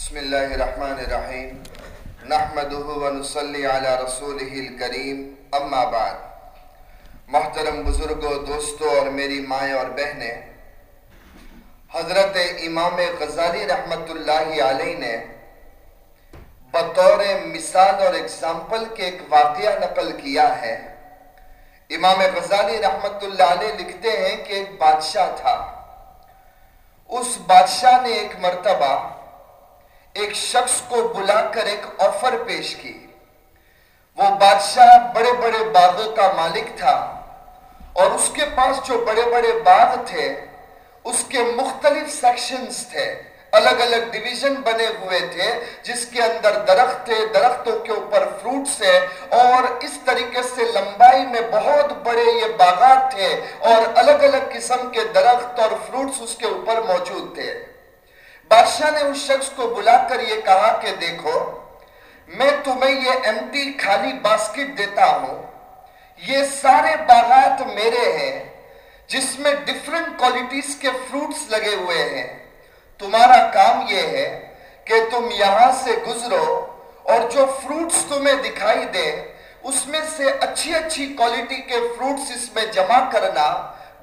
بسم اللہ الرحمن الرحیم نحمدہ و نصلی علی رسولہ الکریم اما بعد محترم بزرگوں دوستوں اور میری مائیں اور بہنیں حضرت امام غزالی رحمت اللہ علیہ نے بطور مثال اور اگزامپل کے ایک واقعہ نقل کیا ہے۔ امام غزالی رحمت اللہ علیہ لکھتے ہیں کہ ایک بادشاہ تھا۔ اس بادشاہ نے ایک مرتبہ ایک شخص کو بلا کر ایک آفر پیش کی۔ وہ بادشاہ بڑے بڑے باغوں کا مالک تھا اور اس کے پاس جو بڑے بڑے باغ تھے، اس کے مختلف سیکشنز تھے۔ الگ الگ ڈیویژن بنے ہوئے تھے، جس کے اندر درخت تھے، درختوں کے اوپر فروٹس تھے۔ اور اس طریقے سے لمبائی میں بہت بڑے یہ باغات تھے اور الگ الگ قسم کے درخت اور فروٹس اس کے اوپر موجود تھے۔ بادشاہ نے اس شخص کو بلا کر یہ کہا کہ دیکھو، میں تمہیں یہ ایمٹی خالی باسکٹ دیتا ہوں۔ یہ سارے باغات میرے ہیں، جس میں ڈیفرنٹ کوالٹیز کے فروٹس لگے ہوئے ہیں۔ تمہارا کام یہ ہے کہ تم یہاں سے گزرو اور جو فروٹس تمہیں دکھائی دے، اس میں سے اچھی اچھی کوالٹی کے فروٹس اس میں جمع کرنا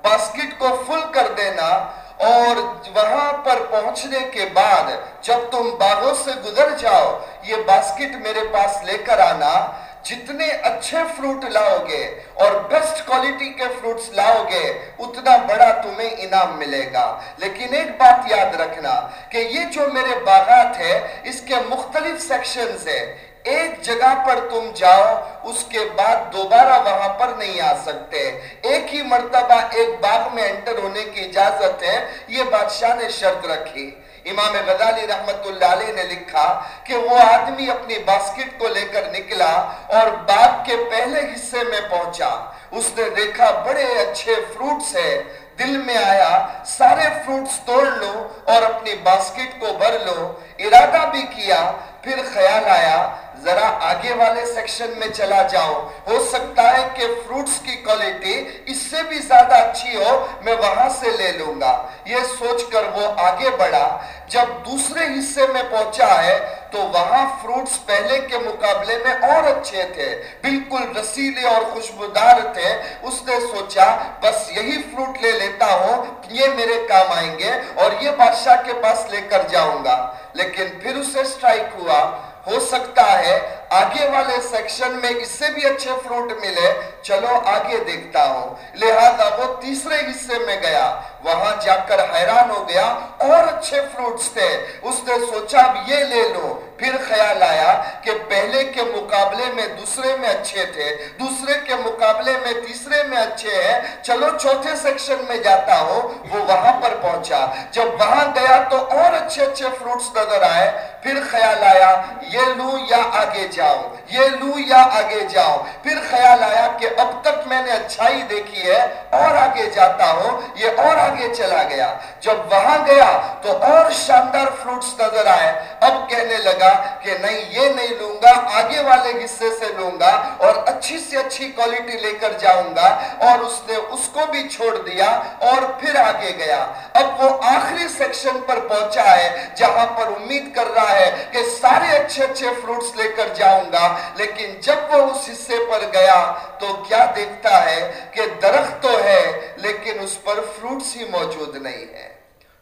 باسکٹ کو فل کر دینا اور وہاں پر پہنچنے کے بعد جب تم باغوں سے گزر جاؤ، یہ باسکٹ میرے پاس لے کر آنا۔ جتنے اچھے فروٹ لاؤ گے اور بیسٹ کوالٹی کے فروٹس لاؤ گے اتنا بڑا تمہیں انعام ملے گا۔ لیکن ایک بات یاد رکھنا کہ یہ جو میرے باغات ہے اس کے مختلف سیکشنز ہیں۔ ایک جگہ پر تم جاؤ، اس کے بعد دوبارہ وہاں پر نہیں آ سکتے۔ ایک ہی مرتبہ ایک باغ میں انٹر ہونے کی اجازت ہے۔ یہ بادشاہ نے شرط رکھی۔ امام غزالی رحمت اللہ علیہ نے لکھا کہ وہ آدمی اپنی باسکٹ کو لے کر نکلا اور باغ کے پہلے حصے میں پہنچا۔ اس نے دیکھا بڑے اچھے فروٹس ہے دل میں آیا، سارے فروٹس توڑ لو اور اپنی باسکٹ کو بھر لو۔ ارادہ بھی کیا، پھر خیال آیا ذرا آگے والے سیکشن میں چلا جاؤ۔ ہو سکتا ہے کہ فروٹس کی کوالٹی اس سے بھی زیادہ اچھی ہو، میں وہاں سے لے لوں گا۔ یہ سوچ کر وہ آگے بڑھا۔ جب دوسرے حصے میں پہنچا ہے، تو وہاں فروٹس پہلے کے مقابلے میں اور اچھے تھے۔ بالکل رسیلے اور خوشبودار تھے۔ اس نے سوچا، بس یہی فروٹ لے لیتا ہوں، یہ میرے کام آئیں گے اور یہ بادشاہ کے پاس لے کر جاؤں گا۔ لیکن پھر اسے سٹرائک ہوا۔ ہو سکتا ہے، آگے والے سیکشن میں اس سے بھی اچھے فروٹ ملے، چلو آگے دیکھتا ہوں۔ لہذا وہ تیسرے حصے میں گیا۔ وہاں جا کر حیران ہو گیا، اور اچھے فروٹس تھے۔ اس نے سوچا، اب یہ لے لو۔ پھر خیال آیا کہ پہلے کے مقابلے میں دوسرے میں اچھے تھے، دوسرے کے مقابلے میں تیسرے میں اچھے ہیں۔ چلو چوتھے سیکشن میں جاتا ہوں، وہ وہاں پر پہنچا۔ جب وہاں گیا تو اور اچھے اچھے فروٹس نظر آئے۔ پھر خیال آیا، یہ لوں یا آگے جاؤ، یہ لوں یا آگے جاؤ۔ پھر خیال آیا کہ اب تک میں نے اچھائی دیکھی ہے، اور آگے جاتا ہوں، یہ اور آگے چلا گیا۔ جب وہاں گیا تو اور شاندار فروٹس نظر آئے۔ اب کہنے لگا کہ نہیں، یہ نہیں لوں گا، آگے والے حصے سے لوں گا اور اچھی سے اچھی کوالٹی لے کر جاؤں گا۔ اور اس نے اس کو بھی چھوڑ دیا اور پھر آگے گیا۔ اب وہ آخری سیکشن پر پہنچا ہے، جہاں پر امید کر رہا ہے ہے کہ سارے اچھے اچھے فروٹس لے کر جاؤں گا لیکن جب وہ اس حصے پر گیا تو کیا دیکھتا ہے کہ درخت تو ہے، لیکن اس پر فروٹس ہی موجود نہیں ہے۔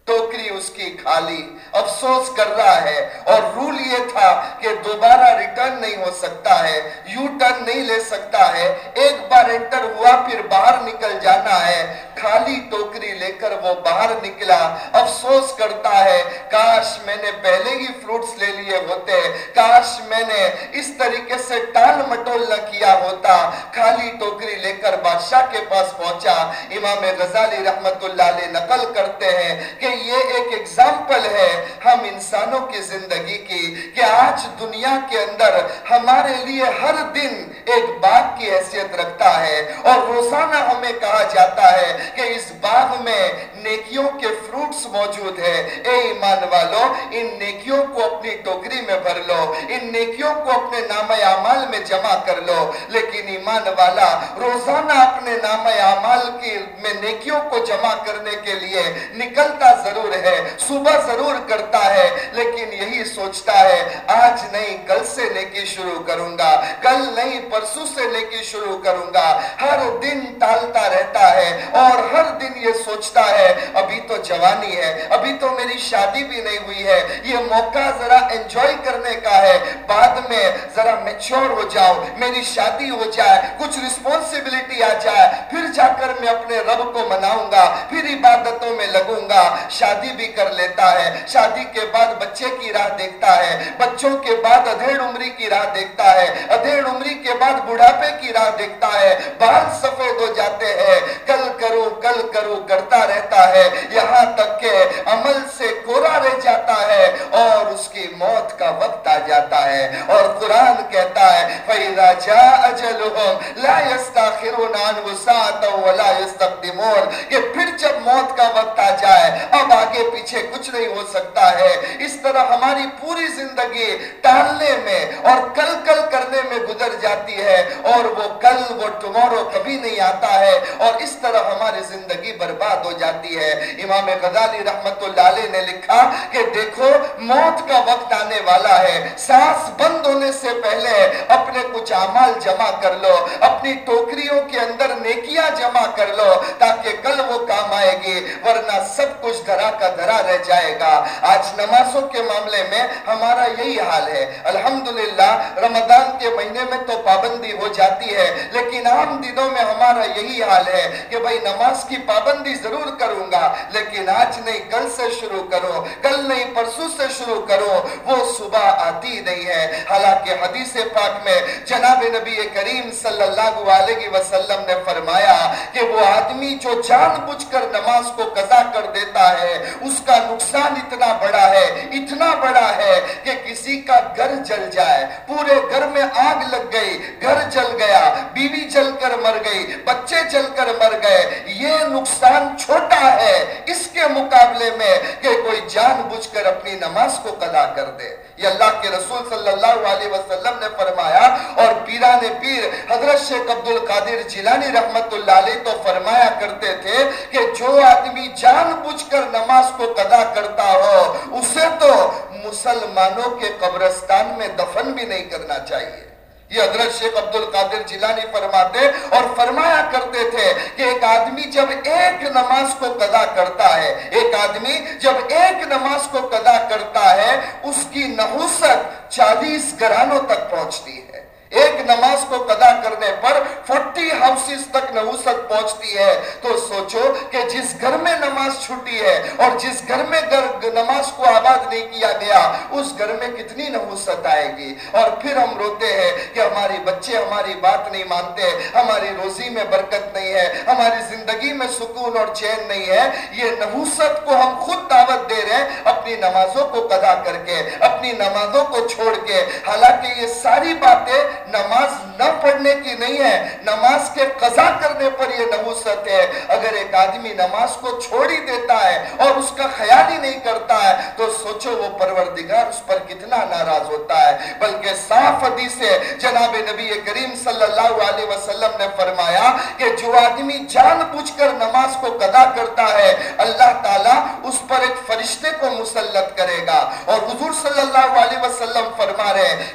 ٹوکری اس کی خالی افسوس کر رہا ہے اور رول یہ تھا کہ دوبارہ ریٹرن نہیں ہو سکتا ہے یو ٹرن نہیں لے سکتا ہے۔ ایک بار انٹر ہوا، پھر باہر نکل جانا ہے۔ خالی ٹوکری لے کر وہ باہر نکلا۔ افسوس کرتا ہے، کاش میں نے پہلے ہی فروٹس لے لیے ہوتے۔ کاش میں نے اس طریقے سے ٹال مٹول نہ کیا ہوتا۔ خالی ٹوکری لے کر بادشاہ کے پاس پہنچا۔ امام غزالی رحمت اللہ علیہ نقل کرتے ہیں کہ یہ ایک اگزامپل ہے ہم انسانوں کی زندگی کی، کہ آج دنیا کے اندر ہمارے لیے ہر دن ایک باغ کی حیثیت رکھتا ہے۔ اور روزانہ ہمیں کہا جاتا ہے کہ اس باغ میں نیکیوں کے فروٹس موجود موجود ہے۔ اے ایمان والو، ان نیکیوں کو اپنی ٹوکری میں بھر لو۔ ان نیکیوں کو اپنے نام اعمال میں جمع کر لو۔ لیکن ایمان والا، روزانہ اپنے نام اعمال کی میں نیکیوں کو جمع کرنے کے لیے نکلتا ضرور ہے، صبح ضرور کرتا ہے۔ لیکن یہی سوچتا ہے، آج نہیں، کل سے نیکی شروع کروں گا۔ کل نہیں پرسو سے نیکی شروع کروں گا۔ ہر دن ٹالتا رہتا ہے اور ہر دن یہ سوچتا ہے، ابھی تو جوانی ہے۔ ابھی تو میری شادی بھی نہیں ہوئی ہے۔ یہ موقع ذرا انجوائے کرنے کا ہے۔ بعد میں ذرا میچور ہو جاؤ۔ میری شادی ہو جائے۔ کچھ رسپونسبلٹی آ جائے۔ پھر جا کر میں اپنے رب کو مناؤں گا۔ پھر عبادتوں میں لگوں گا۔ شادی بھی کر لیتا ہے۔ شادی کے بعد بچے کی راہ دیکھتا ہے۔ بچوں کے بعد ادھیڑ عمری کی راہ دیکھتا ہے۔ ادھیڑ عمری کے بعد بڑھاپے کی راہ دیکھتا ہے۔ بال سفید ہو جاتے ہیں۔ کل کرو کل کرو کرتا رہتا ہے۔ یہاں تک کہ عمل سے کورا رہ جاتا ہے اور اس کی موت کا وقت آ جاتا ہے اور قرآن کہتا ہے، فَإِذَا جَاءَ أَجَلُهُمْ لَا يَسْتَاخِرُونَ عَنْهُ سَاعَةً وَلَا يَسْتَقْدِمُونَ کہ پھر جب موت کا وقت آ جائے، اب آگے پیچھے کچھ نہیں ہو سکتا ہے۔ اس طرح ہماری پوری زندگی ٹالنے میں اور کل کل کرنے میں گزر جاتی ہے اور وہ کل وہ ٹمورو کبھی نہیں آتا ہے اور اس طرح ہماری زندگی برباد ہو جاتی ہے۔ امام غزالی رحمت اللہ علیہ نے لکھا کہ دیکھو، موت کا وقت آنے والا ہے۔ سانس بند ہونے سے پہلے اپنے کچھ عمال جمع کر لو، اپنی ٹوکریوں کے اندر نیکیاں جمع کر لو تاکہ کل وہ کام آئے گی، ورنہ سب کچھ دھرا کا دھرا رہ جائے گا۔ آج نمازوں کے معاملے میں ہمارا یہی حال ہے۔ الحمدللہ، رمضان کے مہینے میں تو پابندی ہو جاتی ہے، لیکن عام دنوں میں ہمارا یہی حال ہے کہ بھائی نماز کی پابندی ضرور کروں گا، لیکن آج نہیں، کل سے شروع کرو۔ کل نہیں پرسو سے شروع کرو۔ وہ صبح آتی نہیں ہے۔ حالانکہ حدیث پاک میں جناب نبی کریم صلی اللہ علیہ وسلم نے وہ آدمی جو جان بجھ کر نماز کو قضا کر دیتا ہے، اس کا نقصان اتنا بڑا ہے، اتنا بڑا ہے کہ کسی کا گھر جل جائے۔ پورے گھر میں آگ لگ گئی، گھر جل گیا، بیوی جل کر مر گئی، بچے جل کر مر گئے۔ یہ نقصان چھوٹا ہے اس کے مقابلے میں کہ کوئی جان بجھ کر اپنی نماز کو قضا کر دے۔ یہ اللہ کے رسول صلی اللہ علیہ وسلم نے فرمایا، اور پیران پیر حضرت شیخ عبد القادر جیلانی رحمت اللہ علیہ تو فرمایا کرتے تھے کہ جو آدمی جان بوجھ کر نماز کو قضا کرتا ہو، اسے تو مسلمانوں کے قبرستان میں دفن بھی نہیں کرنا چاہیے۔ یہ حضرت شیخ عبد القادر جیلانی فرماتے اور فرمایا کرتے تھے کہ ایک آدمی جب ایک نماز کو قضا کرتا ہے، ایک آدمی جب ایک نماز کو قضا کرتا ہے، اس کی نحوست چالیس گرانوں تک پہنچتی ہے۔ ایک نماز کو قضا کرنے پر فورٹی ہاؤسز تک نحوست پہنچتی ہے۔ تو سوچو کہ جس گھر میں نماز چھٹی ہے اور جس گھر میں نماز کو آباد نہیں کیا گیا، اس گھر میں کتنی نحوست آئے گی؟ اور پھر ہم روتے ہیں کہ ہماری بچے ہماری بات نہیں مانتے، ہماری روزی میں برکت نہیں ہے، ہماری زندگی میں سکون اور چین نہیں ہے۔ یہ نحوست کو ہم خود دعوت دے رہے ہیں، اپنی نمازوں کو قضا کر کے، اپنی نمازوں کو چھوڑ کے۔ حالانکہ یہ ساری باتیں نماز نہ پڑھنے کی نہیں ہے نماز کے قضا کرنے پر یہ نحوست ہے۔ اگر ایک آدمی نماز کو چھوڑ ہی دیتا ہے اور اس کا خیال ہی نہیں کرتا ہے، تو سوچو وہ پروردگار اس پر کتنا ناراض ہوتا ہے۔ بلکہ صاف حدیث ہے جناب نبی کریم صلی اللہ علیہ وسلم نے فرمایا کہ جو آدمی جان بوجھ کر نماز کو قضا کرتا ہے، اللہ تعالیٰ اس پر ایک فرشتے کو مسلط کرے گا اور حضور صلی اللہ علیہ وسلم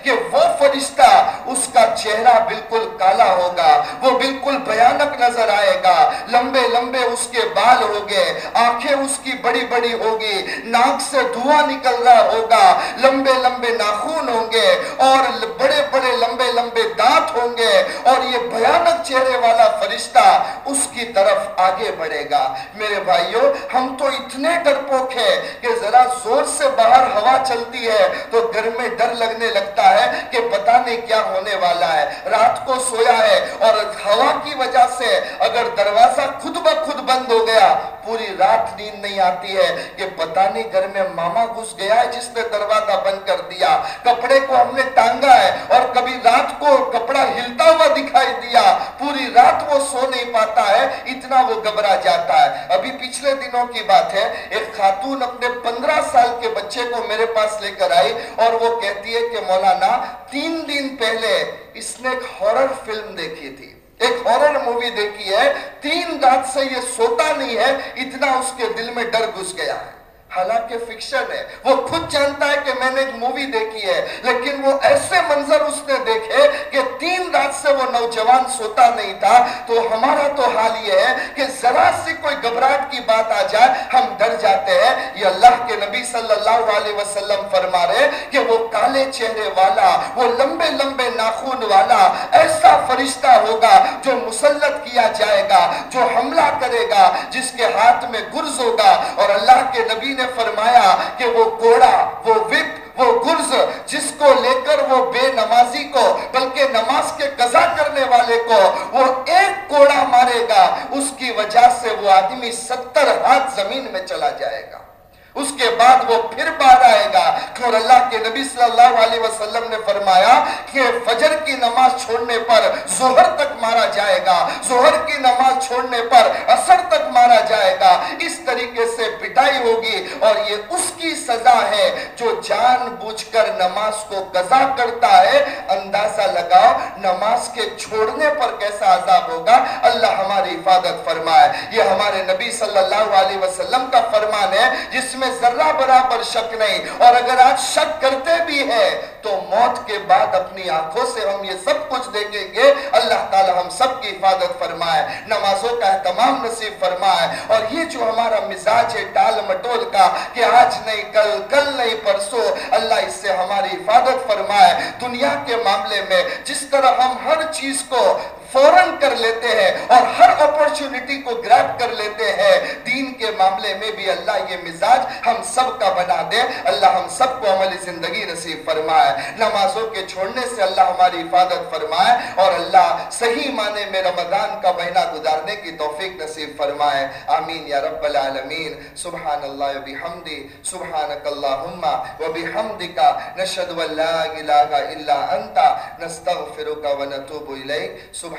کہ وہ فرشتہ اس کا چہرہ بالکل کالا ہوگا، وہ بالکل بیانک نظر آئے گا۔ لمبے لمبے اس کے بال ہوگے آنکھیں اس کی بڑی بڑی ہوگی، ناک سے دھواں نکل رہا ہوگا۔ لمبے لمبے ناخون ہوں گے اور بڑے بڑے لمبے لمبے دانت ہوں گے اور یہ بیانک چہرے والا فرشتہ اس کی طرف آگے بڑھے گا۔ میرے بھائیوں ہم تو اتنے ڈرپوک ہیں کہ ذرا زور سے باہر ہوا چلتی ہے تو گھر میں ڈر لگنے لگتا ہے کہ پتہ نہیں کیا ہونے والا ہے۔ رات کو سویا ہے اور ہوا کی وجہ سے اگر دروازہ خود بخود بند ہو گیا، پوری رات نیند نہیں آتی ہے کہ پتہ نہیں گھر میں ماما گھس گیا ہے، جس نے دروازہ بند کر دیا۔ کپڑے کو ہم نے ٹانگا ہے اور کبھی رات کو کپڑے ہلتا ہوا دکھائی دیا پوری رات وہ سو نہیں پاتا ہے، اتنا وہ گھبرا جاتا ہے۔ ابھی پچھلے دنوں کی بات ہے، ایک خاتون اپنے پندرہ سال کے بچے کو میرے پاس لے کر آئی اور وہ کہتی ہے کہ مولانا، تین دن پہلے اس نے ایک ہورر فلم دیکھی تھی۔ ایک ہورر مووی دیکھی ہے۔ تین رات سے یہ سوتا نہیں ہے، اتنا اس کے دل میں ڈر گھس گیا ہے۔ حالانکہ فکشن ہے۔ وہ خود جانتا ہے کہ میں نے ایک مووی دیکھی ہے، لیکن وہ ایسے منظر اس نے دیکھے کہ تین رات سے وہ نوجوان سوتا نہیں تھا۔ تو ہمارا تو حال یہ ہے کہ ذرا سے کوئی گھبراہٹ کی بات آ جائے، ہم ڈر جاتے ہیں۔ یہ اللہ کے نبی صلی اللہ علیہ وسلم فرما رہے کہ وہ کالے چہرے والا، وہ لمبے لمبے ناخون والا ایسا فرشتہ ہوگا جو مسلط کیا جائے گا، جو حملہ کرے گا، جس کے ہاتھ میں گرز ہوگا۔ اور اللہ کے نبی نے فرمایا کہ وہ کوڑا، وہ وپ وہ گرز، جس کو لے کر وہ بے نمازی کو، بلکہ نماز کے قضا کرنے والے کو، وہ ایک کوڑا مارے گا، اس کی وجہ سے وہ آدمی ستر ہاتھ زمین میں چلا جائے گا۔ اس کے بعد وہ پھر باہر آئے گا اور اللہ کے نبی صلی اللہ علیہ وسلم نے فرمایا کہ فجر کی نماز چھوڑنے پر زہر تک مارا جائے گا۔ زہر کی نماز چھوڑنے پر اثر تک مارا جائے گا۔ اس طریقے سے پٹائی ہوگی اور یہ اس کی سزا ہے جو جان بوجھ کر نماز کو قضا کرتا ہے۔ اندازہ لگاؤ نماز کے چھوڑنے پر کیسا عذاب ہوگا۔ اللہ ہماری حفاظت فرمائے۔ یہ ہمارے نبی صلی اللہ علیہ وسلم کا فرمان ہے جس میں میں ذرہ برابر شک نہیں۔ اور اگر آج شک کرتے بھی ہیں، تو موت کے بعد اپنی آنکھوں سے ہم یہ سب کچھ دیکھیں گے۔ اللہ تعالی ہم سب کی حفاظت فرمائے، نمازوں کا اہتمام نصیب فرمائے۔ اور یہ جو ہمارا مزاج ہے، ٹال مٹول کا، کہ آج نہیں، کل کل نہیں پرسو اللہ اس سے ہماری حفاظت فرمائے۔ دنیا کے معاملے میں جس طرح ہم ہر چیز کو فوراً کر لیتے ہیں اور ہر اپرچونٹی کو گریب کر لیتے ہیں۔ دین کے معاملے میں بھی اللہ یہ مزاج ہم سب کا بنا دے۔ اللہ ہم سب کو عملی زندگی نصیب فرمائے۔ نمازوں کے چھوڑنے سے اللہ ہماری حفاظت فرمائے اور اللہ صحیح معنی میں رمضان کا مہینہ گزارنے کی توفیق نصیب فرمائے۔ آمین یا رب العالمین۔ سبحان اللہ و بحمدی سبحانک اللہم و بحمدکا نشد و لا الہ الا انتا نستغفرک و نتوب الیک۔ سبحان